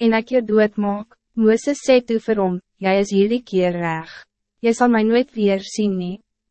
en ek jou doodmaak, Mooses sê toe vir hom, jy is hierdie keer reg, jy sal my nooit weer zien nie.